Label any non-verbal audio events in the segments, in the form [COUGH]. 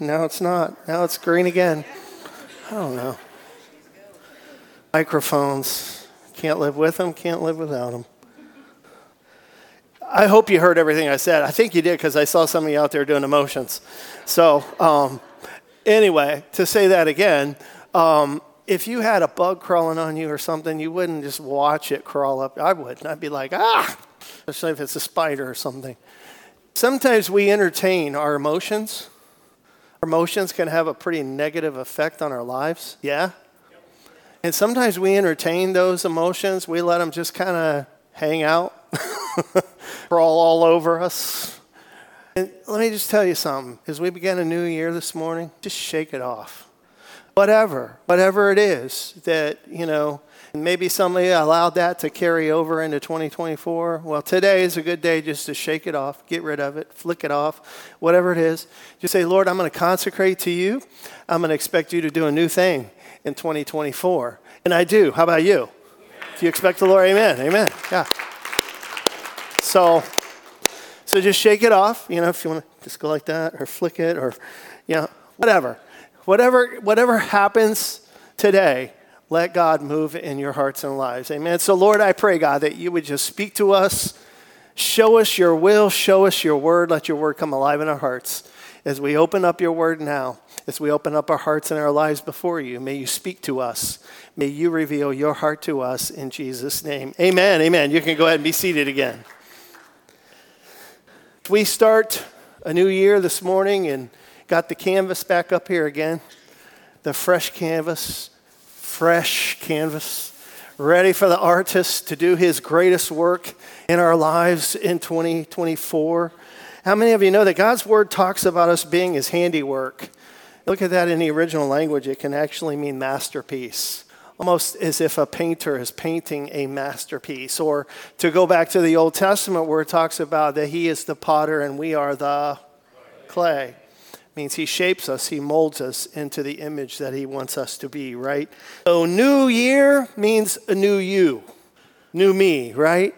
Now it's not. Now it's green again. I don't know. Microphones. Can't live with them, can't live without them. I hope you heard everything I said. I think you did because I saw some of you out there doing emotions. So, um, anyway, to say that again, um, if you had a bug crawling on you or something, you wouldn't just watch it crawl up. I wouldn't. I'd be like, ah, especially if it's a spider or something. Sometimes we entertain our emotions. Emotions can have a pretty negative effect on our lives. Yeah? And sometimes we entertain those emotions. We let them just kind of hang out, [LAUGHS] crawl all over us. And let me just tell you something. As we begin a new year this morning, just shake it off. Whatever, whatever it is that, you know, maybe somebody allowed that to carry over into 2024. Well, today is a good day just to shake it off, get rid of it, flick it off, whatever it is. Just say, Lord, I'm going to consecrate to you. I'm going to expect you to do a new thing in 2024. And I do. How about you? If you expect the Lord, amen. Amen. Yeah. So, so just shake it off, you know, if you want to just go like that or flick it or, you know, whatever. Whatever, whatever happens today, let God move in your hearts and lives. Amen. So, Lord, I pray, God, that you would just speak to us, show us your will, show us your word. Let your word come alive in our hearts as we open up your word now as we open up our hearts and our lives before you. May you speak to us. May you reveal your heart to us in Jesus' name. Amen. Amen. You can go ahead and be seated again. We start a new year this morning and got the canvas back up here again. The fresh canvas, fresh canvas, ready for the artist to do his greatest work in our lives in 2024. How many of you know that God's word talks about us being his handiwork? Look at that in the original language, it can actually mean masterpiece. Almost as if a painter is painting a masterpiece. Or to go back to the Old Testament where it talks about that he is the potter and we are the clay. Means he shapes us, he molds us into the image that he wants us to be, right? So, new year means a new you, new me, right?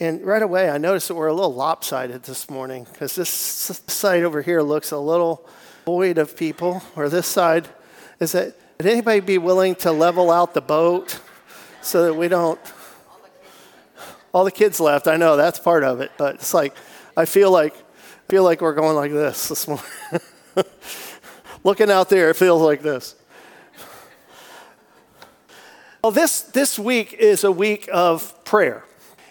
And right away, I noticed that we're a little lopsided this morning because this side over here looks a little void of people, or this side, is that would anybody be willing to level out the boat so that we don't? All the kids left. I know that's part of it, but it's like I feel like feel like we're going like this this morning. [LAUGHS] Looking out there, it feels like this. Well, this this week is a week of prayer,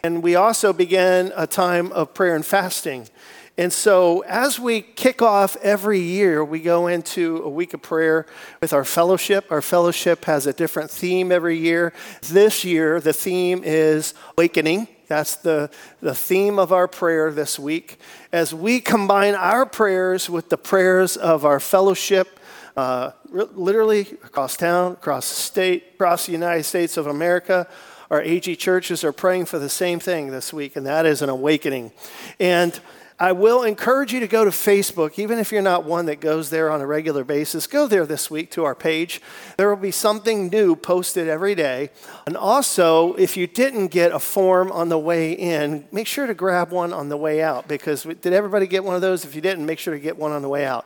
and we also begin a time of prayer and fasting. And so, as we kick off every year, we go into a week of prayer with our fellowship. Our fellowship has a different theme every year. This year, the theme is awakening. That's the, the theme of our prayer this week. As we combine our prayers with the prayers of our fellowship, uh, literally across town, across the state, across the United States of America, our AG churches are praying for the same thing this week, and that is an awakening. And I will encourage you to go to Facebook, even if you're not one that goes there on a regular basis. Go there this week to our page. There will be something new posted every day. And also, if you didn't get a form on the way in, make sure to grab one on the way out because did everybody get one of those? If you didn't, make sure to get one on the way out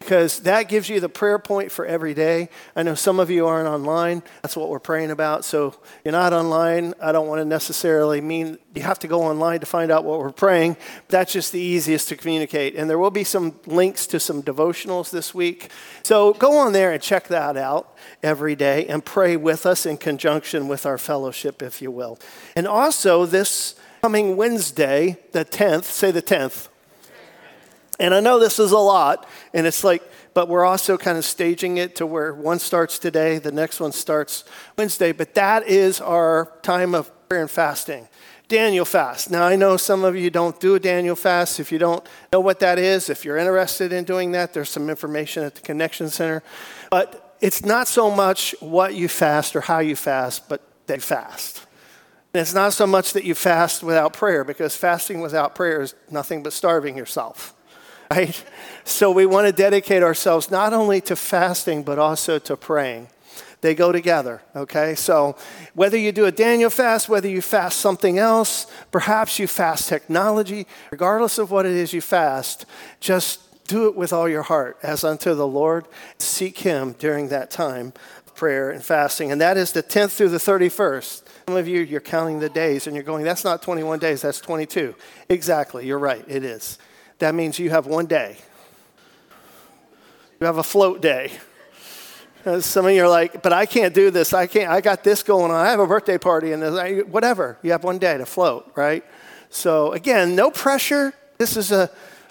because that gives you the prayer point for every day. I know some of you aren't online. That's what we're praying about. So you're not online. I don't want to necessarily mean you have to go online to find out what we're praying. That's just the easiest to communicate. And there will be some links to some devotionals this week. So go on there and check that out every day and pray with us in conjunction with our fellowship, if you will. And also, this coming Wednesday, the 10th, say the 10th. And I know this is a lot, and it's like, but we're also kind of staging it to where one starts today, the next one starts Wednesday, but that is our time of prayer and fasting. Daniel fast. Now, I know some of you don't do a Daniel fast. If you don't know what that is, if you're interested in doing that, there's some information at the Connection Center. But it's not so much what you fast or how you fast, but you fast. And it's not so much that you fast without prayer, because fasting without prayer is nothing but starving yourself right? So we want to dedicate ourselves not only to fasting, but also to praying. They go together, okay? So whether you do a Daniel fast, whether you fast something else, perhaps you fast technology, regardless of what it is you fast, just do it with all your heart as unto the Lord. Seek Him during that time of prayer and fasting. And that is the 10th through the 31st. Some of you, you're counting the days and you're going, that's not 21 days, that's 22. Exactly, you're right, it is. That means you have one day. You have a float day. Some of you are like, but I can't do this. I can't. I got this going on. I have a birthday party and whatever. You have one day to float, right? So again, no pressure. This is a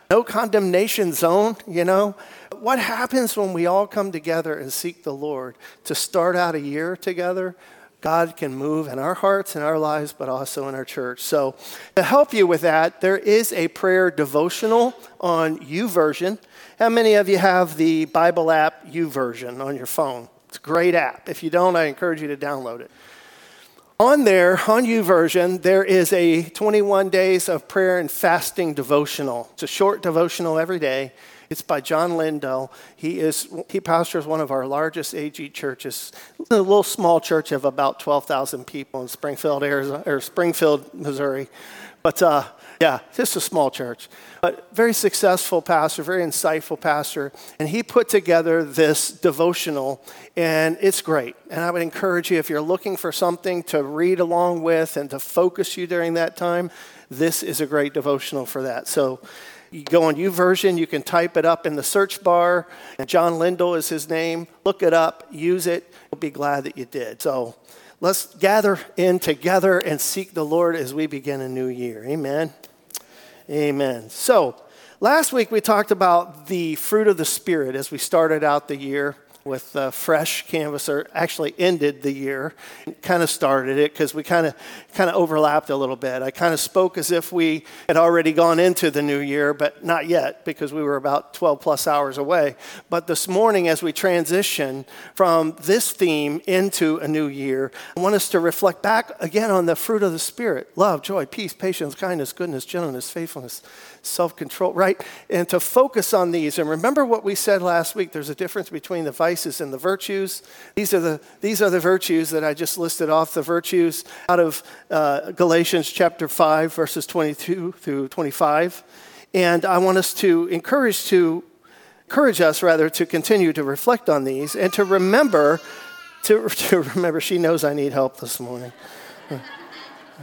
no condemnation zone, you know. What happens when we all come together and seek the Lord to start out a year together? God can move in our hearts and our lives, but also in our church. So, to help you with that, there is a prayer devotional on YouVersion. How many of you have the Bible app YouVersion on your phone? It's a great app. If you don't, I encourage you to download it. On there, on YouVersion, there is a 21 days of prayer and fasting devotional. It's a short devotional every day. It's by John Lindell. He is he pastors one of our largest AG churches, a little small church of about 12,000 people in Springfield, Arizona, or Springfield, Missouri. But uh, yeah, just a small church, but very successful pastor, very insightful pastor. And he put together this devotional, and it's great. And I would encourage you, if you're looking for something to read along with and to focus you during that time, this is a great devotional for that. So you go on YouVersion, you can type it up in the search bar. John Lindell is his name. Look it up, use it. We'll be glad that you did. So let's gather in together and seek the Lord as we begin a new year. Amen. Amen. So, last week we talked about the fruit of the Spirit as we started out the year with a fresh canvas, or actually ended the year, kind of started it because we kind of kind of overlapped a little bit. I kind of spoke as if we had already gone into the new year, but not yet because we were about 12 plus hours away. But this morning, as we transition from this theme into a new year, I want us to reflect back again on the fruit of the Spirit love, joy, peace, patience, kindness, goodness, gentleness, faithfulness self control, right? And to focus on these. And remember what we said last week there's a difference between the vices and the virtues. These are the, these are the virtues that I just listed off the virtues out of uh, Galatians chapter 5, verses 22 through 25. And I want us to encourage to encourage us rather to continue to reflect on these and to remember to, [LAUGHS] to remember she knows I need help this morning. [LAUGHS]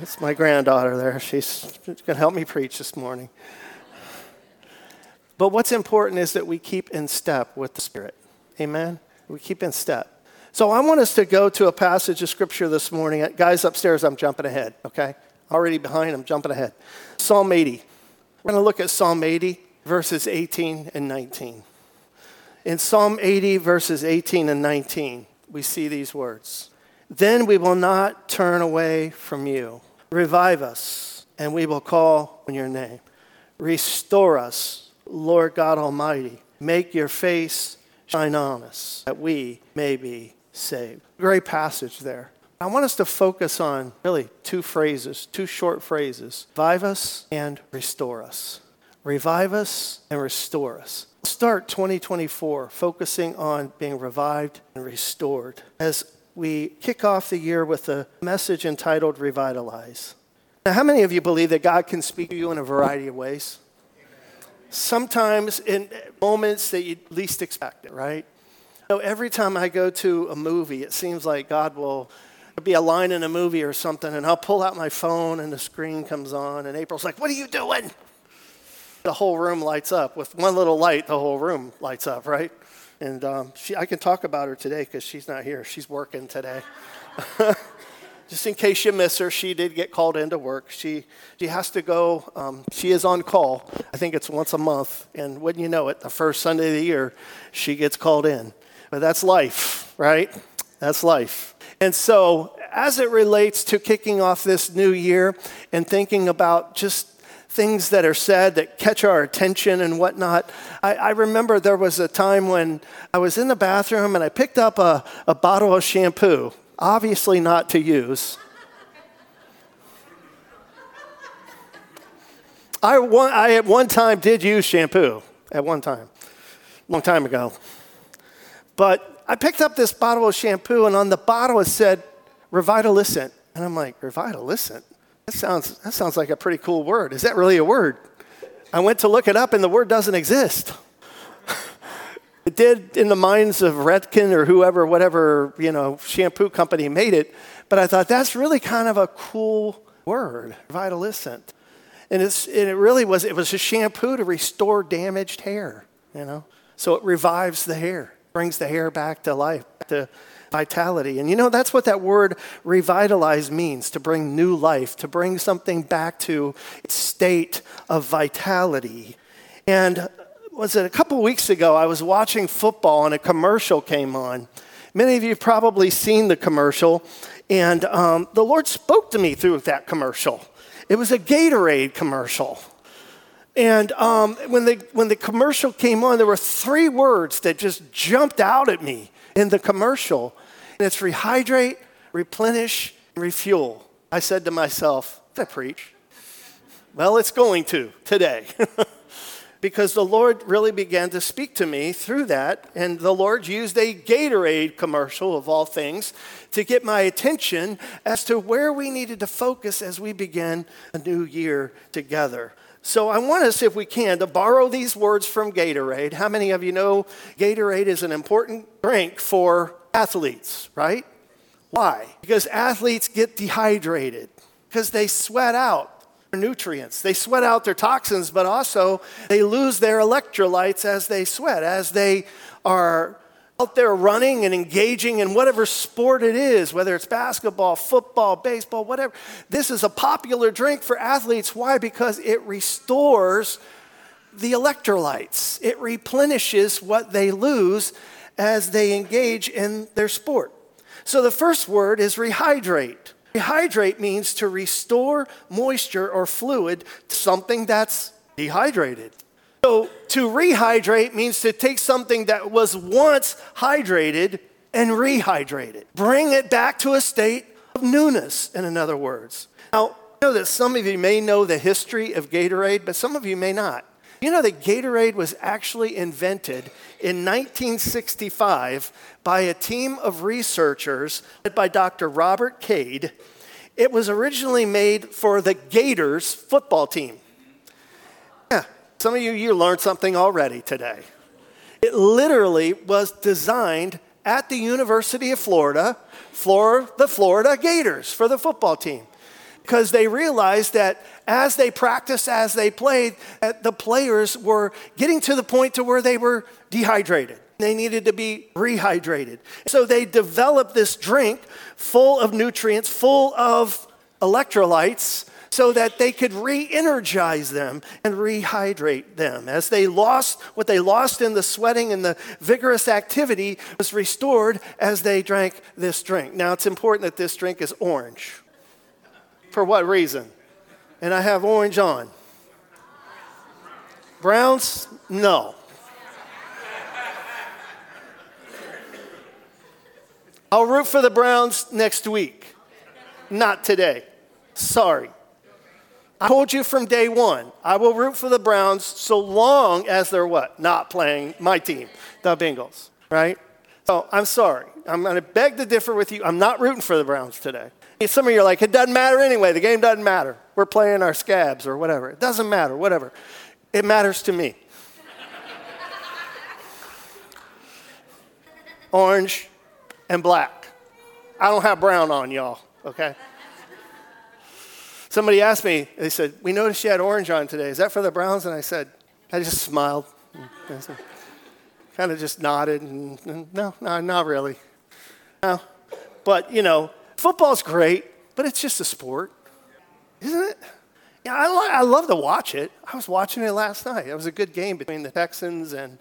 It's my granddaughter there. She's going to help me preach this morning. But what's important is that we keep in step with the Spirit. Amen? We keep in step. So I want us to go to a passage of Scripture this morning. Guys upstairs, I'm jumping ahead, okay? Already behind, I'm jumping ahead. Psalm 80. We're going to look at Psalm 80, verses 18 and 19. In Psalm 80, verses 18 and 19, we see these words Then we will not turn away from you. Revive us, and we will call on your name. Restore us Lord God Almighty, make your face shine on us, that we may be saved. Great passage there. I want us to focus on really two phrases, two short phrases revive us and restore us. Revive us and restore us. Start 2024 focusing on being revived and restored as we kick off the year with a message entitled Revitalize. Now, how many of you believe that God can speak to you in a variety of ways? Sometimes in moments that you least expect it, right? So every time I go to a movie, it seems like God will be a line in a movie or something, and I'll pull out my phone and the screen comes on, and April's like, What are you doing? The whole room lights up. With one little light, the whole room lights up, right? And um, she, I can talk about her today because she's not here. She's working today. [LAUGHS] just in case you miss her, she did get called into work. She, she has to go, um, she is on call. I think it's once a month. And wouldn't you know it, the first Sunday of the year, she gets called in. But that's life, right? That's life. And so, as it relates to kicking off this new year and thinking about just things that are said that catch our attention and whatnot. I, I, remember there was a time when I was in the bathroom and I picked up a, a bottle of shampoo obviously not to use. I, one, I at one time did use shampoo, at one time, long time ago. But I picked up this bottle of shampoo, and on the bottle it said Revitalicent. And I'm like, Revitalicent? That sounds, that sounds like a pretty cool word. Is that really a word? I went to look it up, and the word doesn't exist. [LAUGHS] it did in the minds of Redken or whoever, whatever, you know, shampoo company made it. But I thought that's really kind of a cool word, Revitaliscent. And, and it really was, it was a shampoo to restore damaged hair, you know. So it revives the hair, brings the hair back to life, to vitality. And you know, that's what that word revitalize means to bring new life, to bring something back to its state of vitality. And was it a couple weeks ago? I was watching football and a commercial came on. Many of you have probably seen the commercial, and um, the Lord spoke to me through that commercial. It was a Gatorade commercial. And um, when, the, when the commercial came on, there were three words that just jumped out at me in the commercial. And it's rehydrate, replenish, refuel. I said to myself, I preach. Well, it's going to today. [LAUGHS] because the Lord really began to speak to me through that. And the Lord used a Gatorade commercial, of all things, to get my attention as to where we needed to focus as we begin a new year together. So I want us, if we can, to borrow these words from Gatorade. How many of you know Gatorade is an important drink for athletes, right? Why? Because athletes get dehydrated, because they sweat out nutrients. They sweat out their toxins, but also they lose their electrolytes as they sweat, as they are out there running and engaging in whatever sport it is, whether it's basketball, football, baseball, whatever. This is a popular drink for athletes. Why? Because it restores the electrolytes, it replenishes what they lose as they engage in their sport. So the first word is rehydrate. Rehydrate means to restore moisture or fluid to something that's dehydrated. So to rehydrate means to take something that was once hydrated and rehydrate it. Bring it back to a state of newness, in other words. Now, I know that some of you may know the history of Gatorade, but some of you may not. You know that Gatorade was actually invented in 1965 by a team of researchers led by Dr. Robert Cade. It was originally made for the Gators football team. Yeah, some of you, you learned something already today. It literally was designed at the University of Florida for the Florida Gators, for the football team because they realized that as they practiced, as they played, the players were getting to the point to where they were dehydrated. They needed to be rehydrated. So they developed this drink full of nutrients, full of electrolytes, so that they could re energize them and rehydrate them. As they lost what they lost in the sweating and the vigorous activity was restored as they drank this drink. Now, it's important that this drink is orange. For what reason? And I have orange on. Browns? No. I'll root for the Browns next week. Not today. Sorry. I told you from day one, I will root for the Browns so long as they're what? Not playing my team, the Bengals, right? So I'm sorry. I'm going to beg to differ with you. I'm not rooting for the Browns today. Some of you are like, it doesn't matter anyway. The game doesn't matter. We're playing our scabs or whatever. It doesn't matter, whatever. It matters to me. Orange and black. I don't have brown on, y'all, okay? Somebody asked me, they said, We noticed you had orange on today. Is that for the Browns? And I said, I just smiled. [LAUGHS] kind of just nodded and, no, no, not really. No. But, you know, Football's great, but it's just a sport, isn't it? Yeah, I, lo- I love to watch it. I was watching it last night. It was a good game between the Texans and,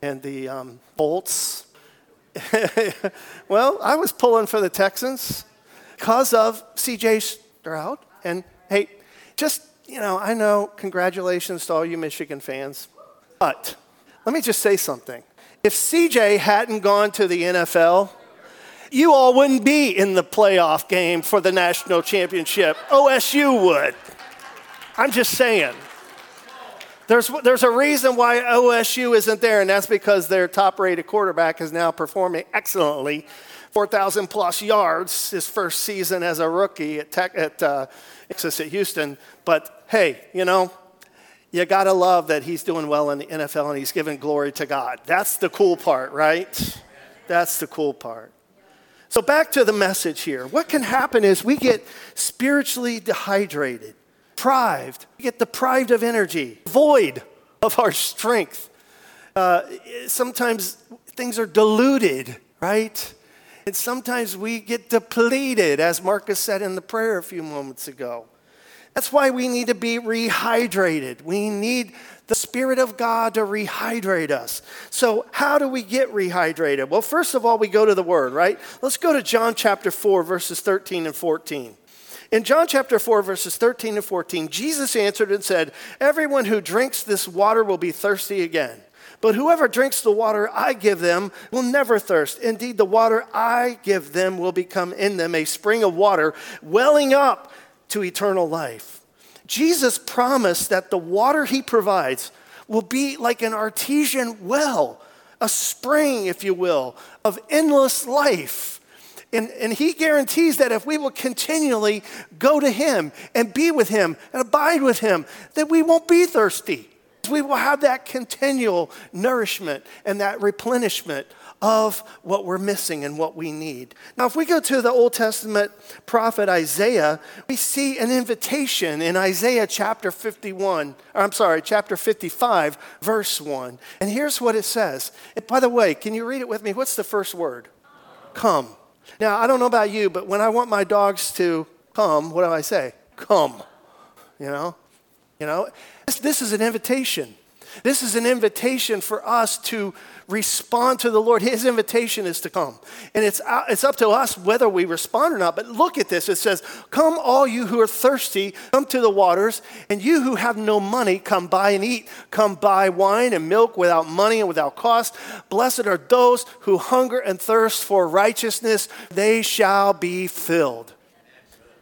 and the um, Bolts. [LAUGHS] well, I was pulling for the Texans because of CJ Stroud. And hey, just, you know, I know, congratulations to all you Michigan fans. But let me just say something. If CJ hadn't gone to the NFL, you all wouldn't be in the playoff game for the national championship. OSU would. I'm just saying. There's, there's a reason why OSU isn't there, and that's because their top rated quarterback is now performing excellently 4,000 plus yards his first season as a rookie at, at uh, Texas at Houston. But hey, you know, you got to love that he's doing well in the NFL and he's giving glory to God. That's the cool part, right? That's the cool part. So, back to the message here. What can happen is we get spiritually dehydrated, deprived, we get deprived of energy, void of our strength. Uh, sometimes things are diluted, right? And sometimes we get depleted, as Marcus said in the prayer a few moments ago. That's why we need to be rehydrated. We need the Spirit of God to rehydrate us. So, how do we get rehydrated? Well, first of all, we go to the Word, right? Let's go to John chapter 4, verses 13 and 14. In John chapter 4, verses 13 and 14, Jesus answered and said, Everyone who drinks this water will be thirsty again. But whoever drinks the water I give them will never thirst. Indeed, the water I give them will become in them a spring of water welling up to eternal life. Jesus promised that the water he provides will be like an artesian well, a spring, if you will, of endless life. And, and he guarantees that if we will continually go to him and be with him and abide with him, that we won't be thirsty. We will have that continual nourishment and that replenishment of what we're missing and what we need. Now, if we go to the Old Testament prophet Isaiah, we see an invitation in Isaiah chapter 51, or I'm sorry, chapter 55, verse 1. And here's what it says. And by the way, can you read it with me? What's the first word? Come. Now, I don't know about you, but when I want my dogs to come, what do I say? Come. You know? You know? This, this is an invitation. This is an invitation for us to respond to the Lord. His invitation is to come. And it's, uh, it's up to us whether we respond or not. But look at this. It says, Come, all you who are thirsty, come to the waters, and you who have no money, come buy and eat. Come buy wine and milk without money and without cost. Blessed are those who hunger and thirst for righteousness, they shall be filled.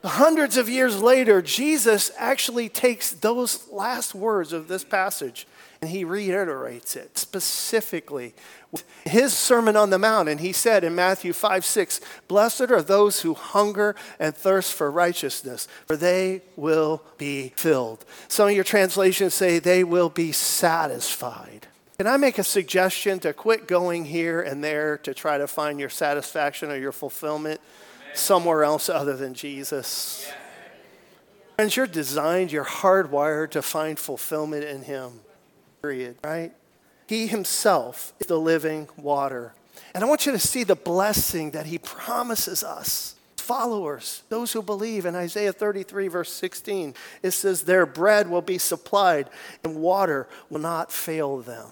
Hundreds of years later, Jesus actually takes those last words of this passage and he reiterates it specifically. with His Sermon on the Mount, and he said in Matthew 5 6, Blessed are those who hunger and thirst for righteousness, for they will be filled. Some of your translations say they will be satisfied. Can I make a suggestion to quit going here and there to try to find your satisfaction or your fulfillment somewhere else other than Jesus? Friends, you're designed, you're hardwired to find fulfillment in Him period, right? He himself is the living water. And I want you to see the blessing that he promises us. Followers, those who believe in Isaiah 33, verse 16, it says, Their bread will be supplied and water will not fail them.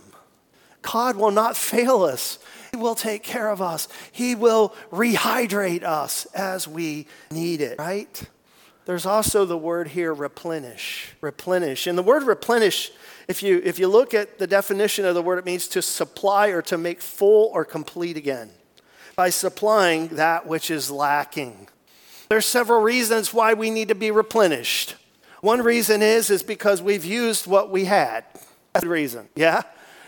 God will not fail us. He will take care of us. He will rehydrate us as we need it, right? There's also the word here replenish. Replenish. And the word replenish if you, if you look at the definition of the word, it means to supply or to make full or complete again by supplying that which is lacking. There's several reasons why we need to be replenished. One reason is is because we've used what we had. That's the reason. Yeah?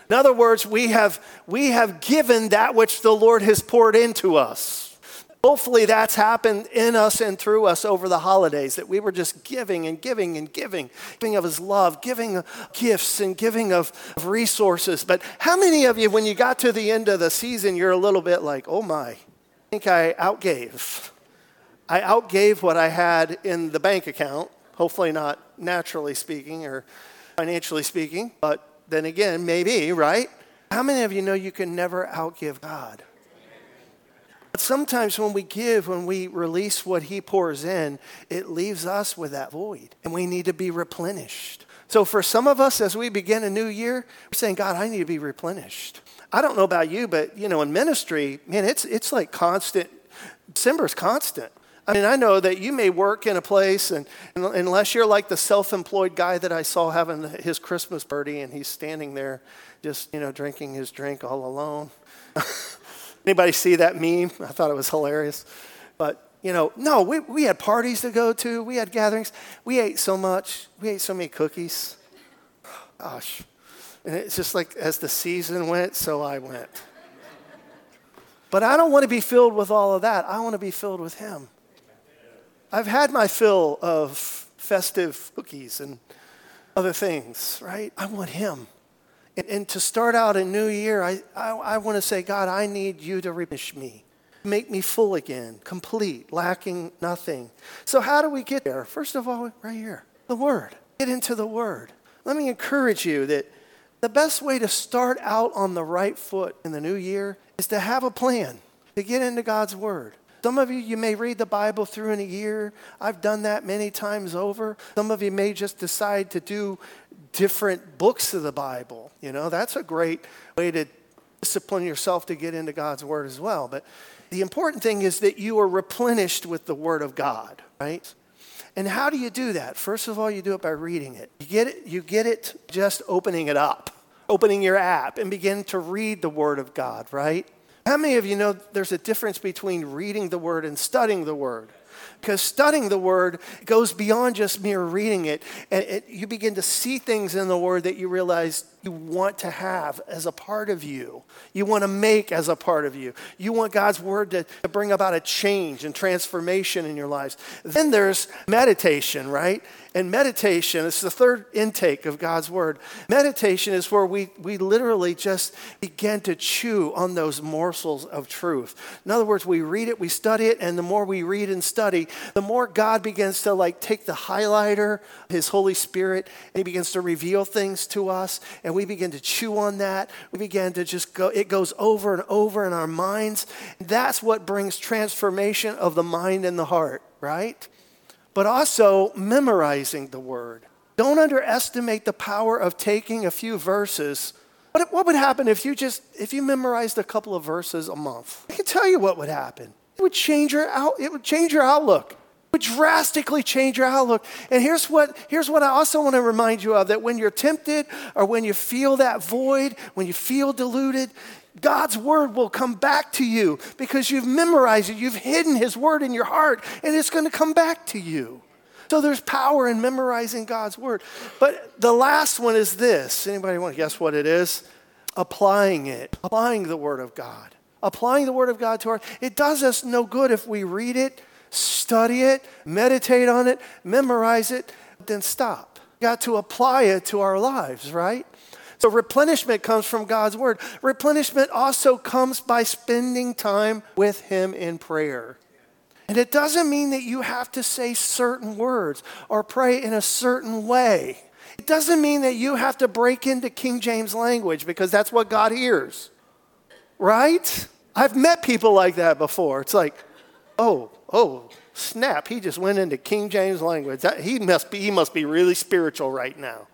In other words, we have we have given that which the Lord has poured into us. Hopefully, that's happened in us and through us over the holidays, that we were just giving and giving and giving, giving of His love, giving gifts and giving of, of resources. But how many of you, when you got to the end of the season, you're a little bit like, oh my, I think I outgave. I outgave what I had in the bank account, hopefully not naturally speaking or financially speaking, but then again, maybe, right? How many of you know you can never outgive God? But sometimes when we give, when we release what He pours in, it leaves us with that void, and we need to be replenished. So for some of us, as we begin a new year, we're saying, God, I need to be replenished. I don't know about you, but you know, in ministry, man, it's it's like constant. December's constant. I mean, I know that you may work in a place, and, and unless you're like the self-employed guy that I saw having his Christmas party, and he's standing there, just you know, drinking his drink all alone. [LAUGHS] Anybody see that meme? I thought it was hilarious. But, you know, no, we, we had parties to go to. We had gatherings. We ate so much. We ate so many cookies. Gosh. And it's just like as the season went, so I went. But I don't want to be filled with all of that. I want to be filled with Him. I've had my fill of festive cookies and other things, right? I want Him. And, and to start out a new year, I, I, I want to say, God, I need you to replenish me. Make me full again, complete, lacking nothing. So, how do we get there? First of all, right here, the Word. Get into the Word. Let me encourage you that the best way to start out on the right foot in the new year is to have a plan, to get into God's Word. Some of you, you may read the Bible through in a year. I've done that many times over. Some of you may just decide to do different books of the Bible. You know, that's a great way to discipline yourself to get into God's Word as well. But the important thing is that you are replenished with the Word of God, right? And how do you do that? First of all, you do it by reading it. You get it, you get it just opening it up, opening your app and begin to read the Word of God, right? How many of you know there's a difference between reading the Word and studying the Word? Because studying the Word goes beyond just mere reading it, and it, you begin to see things in the Word that you realize you want to have as a part of you. You want to make as a part of you. You want God's Word to, to bring about a change and transformation in your lives. Then there's meditation, right? And meditation is the third intake of God's word. Meditation is where we, we literally just begin to chew on those morsels of truth. In other words, we read it, we study it, and the more we read and study, the more God begins to like take the highlighter, his Holy Spirit, and he begins to reveal things to us, and we begin to chew on that. We begin to just go, it goes over and over in our minds. That's what brings transformation of the mind and the heart, right? but also memorizing the word. Don't underestimate the power of taking a few verses. What, what would happen if you just if you memorized a couple of verses a month? I can tell you what would happen. It would change your out, it would change your outlook. Would drastically change your outlook. And here's what here's what I also want to remind you of that when you're tempted or when you feel that void, when you feel deluded, God's word will come back to you because you've memorized it, you've hidden his word in your heart, and it's going to come back to you. So there's power in memorizing God's word. But the last one is this. Anybody want to guess what it is? Applying it, applying the word of God. Applying the word of God to our it does us no good if we read it, study it, meditate on it, memorize it, then stop. got to apply it to our lives, right? So replenishment comes from God's word. Replenishment also comes by spending time with Him in prayer. And it doesn't mean that you have to say certain words or pray in a certain way. It doesn't mean that you have to break into King James language because that's what God hears. Right? I've met people like that before. It's like, oh, oh, snap, he just went into King James language. That, he, must be, he must be really spiritual right now.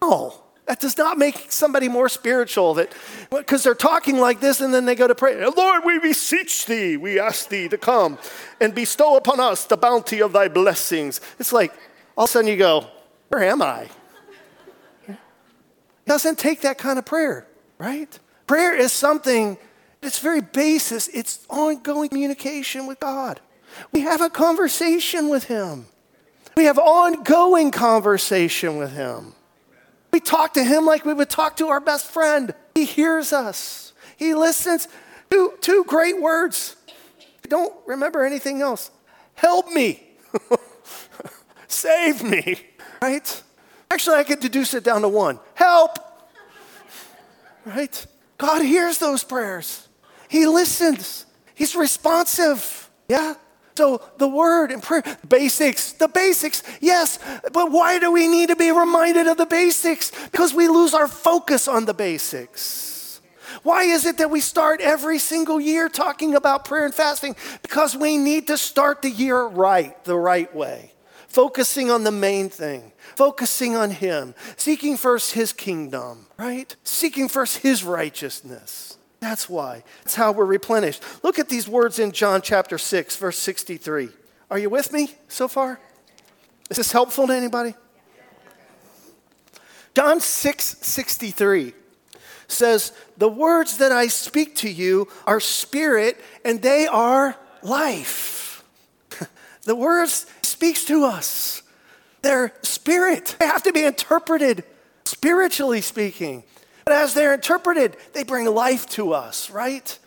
Oh, that does not make somebody more spiritual that because they're talking like this and then they go to pray. Lord, we beseech thee, we ask thee to come and bestow upon us the bounty of thy blessings. It's like all of a sudden you go, Where am I? It doesn't take that kind of prayer, right? Prayer is something that's very basis, it's ongoing communication with God. We have a conversation with Him. We have ongoing conversation with Him. We talk to him like we would talk to our best friend. He hears us, he listens. Two, two great words. Don't remember anything else. Help me. [LAUGHS] Save me. Right? Actually, I could deduce it down to one help. Right? God hears those prayers, He listens, He's responsive. Yeah? So the word and prayer, basics, the basics, yes, but why do we need to be reminded of the basics? Because we lose our focus on the basics. Why is it that we start every single year talking about prayer and fasting? Because we need to start the year right, the right way. Focusing on the main thing, focusing on Him, seeking first His kingdom, right? Seeking first His righteousness. That's why. That's how we're replenished. Look at these words in John chapter 6, verse 63. Are you with me so far? Is this helpful to anybody? John 6, 63 says, The words that I speak to you are spirit and they are life. [LAUGHS] the words speaks to us. They're spirit. They have to be interpreted spiritually speaking. But as they're interpreted, they bring life to us, right?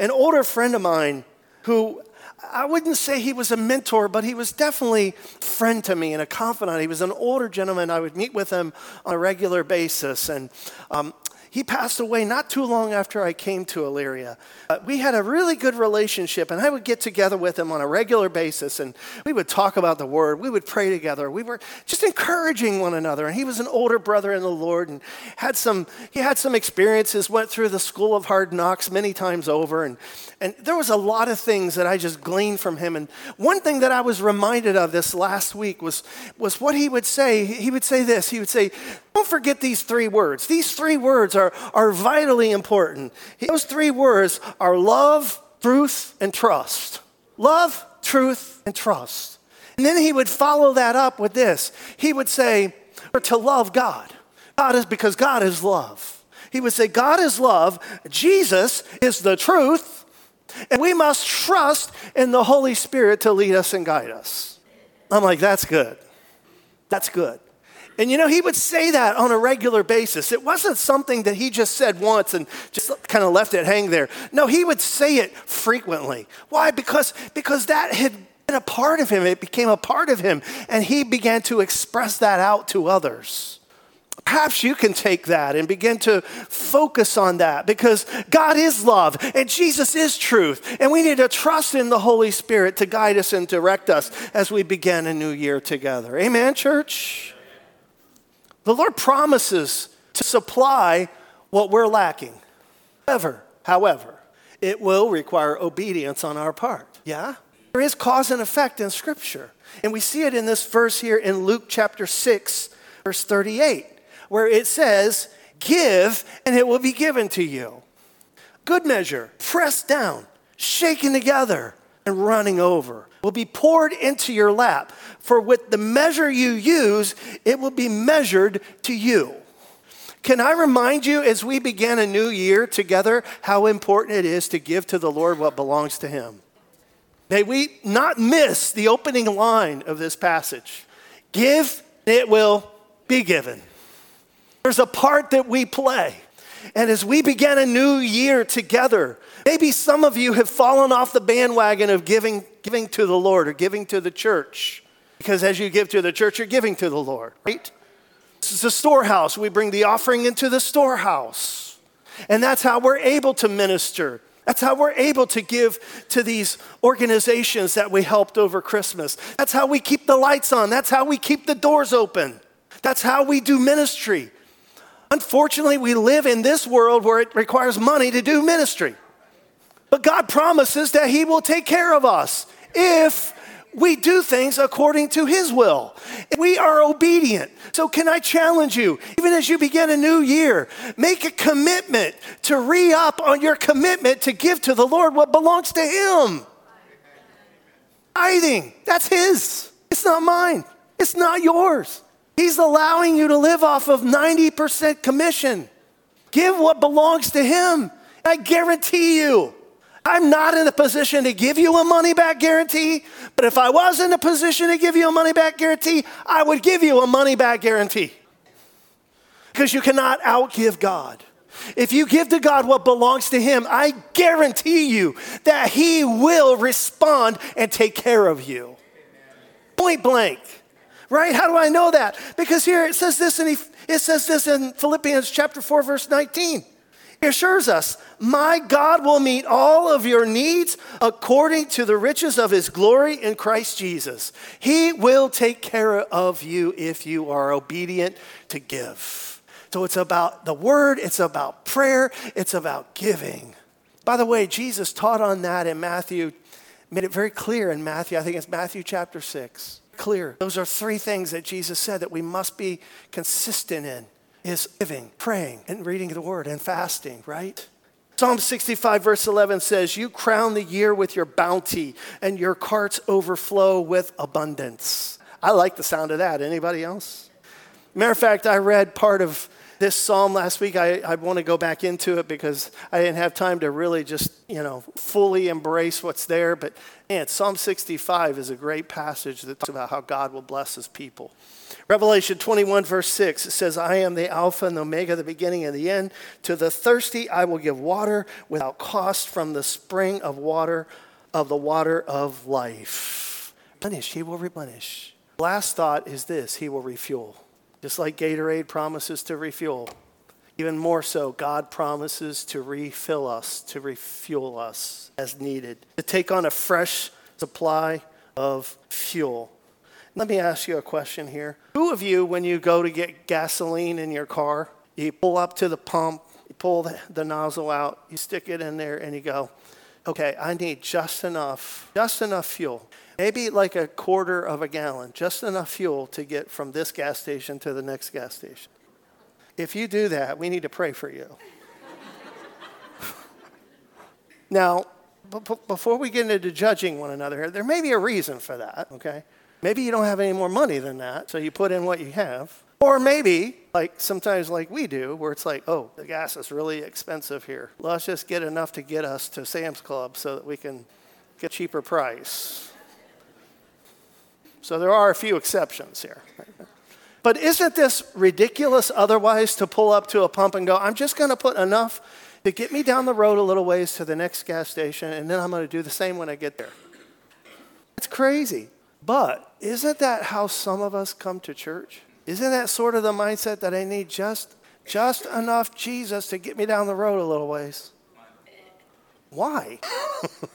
An older friend of mine who I wouldn't say he was a mentor, but he was definitely a friend to me and a confidant. He was an older gentleman. I would meet with him on a regular basis. And um, he passed away not too long after I came to Elyria. Uh, we had a really good relationship, and I would get together with him on a regular basis, and we would talk about the Word. We would pray together. We were just encouraging one another. And he was an older brother in the Lord, and had some he had some experiences. Went through the school of hard knocks many times over, and and there was a lot of things that I just gleaned from him. And one thing that I was reminded of this last week was was what he would say. He would say this. He would say, "Don't forget these three words. These three words are." are, vitally important. Those three words are love, truth, and trust. Love, truth, and trust. And then he would follow that up with this. He would say, to love God. God is because God is love. He would say, God is love, Jesus is the truth, and we must trust in the Holy Spirit to lead us and guide us. I'm like, that's good. That's good. And you know, he would say that on a regular basis. It wasn't something that he just said once and just kind of left it hang there. No, he would say it frequently. Why? Because, because that had been a part of him. It became a part of him. And he began to express that out to others. Perhaps you can take that and begin to focus on that because God is love and Jesus is truth. And we need to trust in the Holy Spirit to guide us and direct us as we begin a new year together. Amen, church? The Lord promises to supply what we're lacking. However, however, it will require obedience on our part. Yeah? There is cause and effect in Scripture. And we see it in this verse here in Luke chapter 6, verse 38, where it says, Give, and it will be given to you. Good measure, pressed down, shaken together, and running over will be poured into your lap. For with the measure you use, it will be measured to you. Can I remind you as we begin a new year together how important it is to give to the Lord what belongs to Him? May we not miss the opening line of this passage. Give, it will be given. There's a part that we play. And as we begin a new year together, maybe some of you have fallen off the bandwagon of giving, giving to the Lord or giving to the church. Because as you give to the church, you're giving to the Lord, right? This is a storehouse. We bring the offering into the storehouse. And that's how we're able to minister. That's how we're able to give to these organizations that we helped over Christmas. That's how we keep the lights on. That's how we keep the doors open. That's how we do ministry. Unfortunately, we live in this world where it requires money to do ministry. But God promises that He will take care of us if we do things according to His will. We are obedient. So, can I challenge you, even as you begin a new year, make a commitment to re up on your commitment to give to the Lord what belongs to Him. Tithing, that's His. It's not mine, it's not yours. He's allowing you to live off of 90% commission. Give what belongs to Him. I guarantee you, I'm not in a position to give you a money back guarantee, but if I was in a position to give you a money back guarantee, I would give you a money back guarantee. Because you cannot outgive God. If you give to God what belongs to Him, I guarantee you that He will respond and take care of you. Point blank right? How do I know that? Because here it says this, and it says this in Philippians chapter 4, verse 19. Assures us, My God will meet all of your needs according to the riches of his glory in Christ Jesus. He will take care of you if you are obedient to give. So it's about the word, it's about prayer, it's about giving. By the way, Jesus taught on that in Matthew, made it very clear in Matthew, I think it's Matthew chapter 6 clear. Those are three things that Jesus said that we must be consistent in is giving, praying, and reading the word and fasting, right? Psalm 65, verse 11 says, You crown the year with your bounty, and your carts overflow with abundance. I like the sound of that. Anybody else? Matter of fact, I read part of this psalm last week. I, I want to go back into it because I didn't have time to really just, you know, fully embrace what's there. But man, Psalm 65 is a great passage that talks about how God will bless his people. Revelation 21, verse 6, it says, I am the Alpha and the Omega, the beginning and the end. To the thirsty, I will give water without cost from the spring of water of the water of life. Replenish, he will replenish. Last thought is this he will refuel. Just like Gatorade promises to refuel, even more so, God promises to refill us, to refuel us as needed, to take on a fresh supply of fuel. Let me ask you a question here. Who of you, when you go to get gasoline in your car, you pull up to the pump, you pull the, the nozzle out, you stick it in there, and you go, okay, I need just enough, just enough fuel. Maybe like a quarter of a gallon, just enough fuel to get from this gas station to the next gas station. If you do that, we need to pray for you. [LAUGHS] now, b- before we get into judging one another, here, there may be a reason for that, okay? Maybe you don't have any more money than that, so you put in what you have. Or maybe, like sometimes like we do, where it's like, oh, the gas is really expensive here. Let's just get enough to get us to Sam's Club so that we can get a cheaper price. So there are a few exceptions here. But isn't this ridiculous otherwise to pull up to a pump and go, I'm just going to put enough to get me down the road a little ways to the next gas station, and then I'm going to do the same when I get there? It's crazy. But isn't that how some of us come to church? Isn't that sort of the mindset that I need just just enough Jesus to get me down the road a little ways? Why? [LAUGHS]